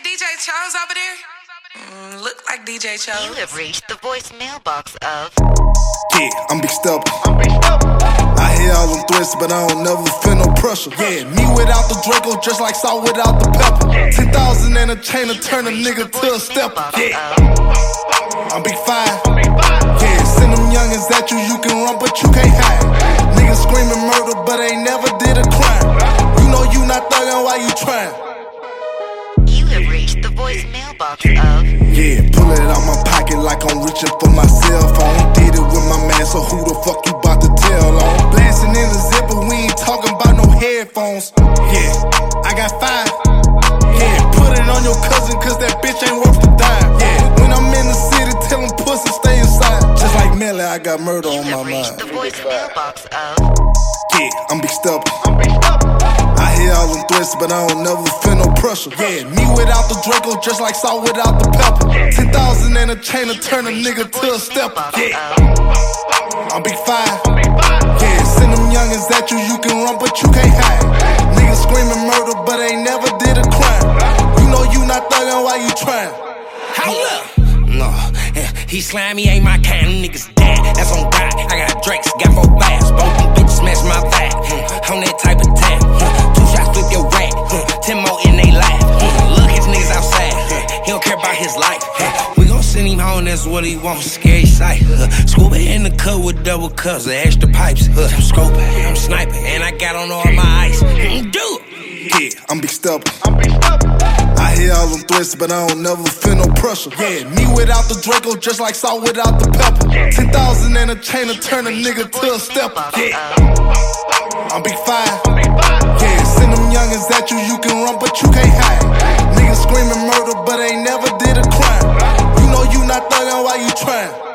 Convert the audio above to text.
that DJ Chose over there? Mm, look like DJ Chose. You have reached the voicemail box of. Yeah, I'm big step. I hear all them threats, but I don't never feel no pressure. Yeah, me without the Draco, just like salt without the pepper. 10,000 and a chain to turn a nigga to a stepper. Yeah, I'm big five. Yeah, send them youngins at you, you can run, but you can't hide. Niggas screaming murder, but ain't never did a crime. You know you not thuggin', why you tryin'? You have reached the voicemail box of. Yeah, pull it out my pocket like I'm reaching for my cell phone. Did it with my man, so who the fuck you bout to tell on? Blasting in the zipper, we ain't talking about no headphones. Yeah, I got five. Yeah, put it on your cousin, cause that bitch ain't worth the dime. Yeah, when I'm in the city, tell them pussy stay inside. Just like Melly, I got murder You on my the mind. voicemail box of. Yeah, I'm big step. I hear all threats, but I don't never feel no pressure. Yeah, me without the Draco, just like salt without the pepper. 10,000 and a chain to turn a nigga to a stepper. Yeah, I'm big five. Yeah, send them youngins at you, you can run, but you can't hide. Niggas screaming murder, but ain't never did a crime. You know you not thuggin', why you tryin'? Hold up. No, he slimy ain't my kind. We gon' send him home. That's what he wants. Scary sight. Scuba in the cut with double cups of extra pipes. Huh, I'm scoping, I'm sniping, and I got on all my ice. Hmm, do it. Yeah, I'm big step. I hear all them threats, but I don't never feel no pressure. Yeah, me without the Draco, just like salt without the pepper. 10,000 and a chain to turn a nigga to a stepper. Yeah, I'm big five. Yeah, send them youngins at you, you can run, but you can't hide. Niggas screaming murder, but ain't never did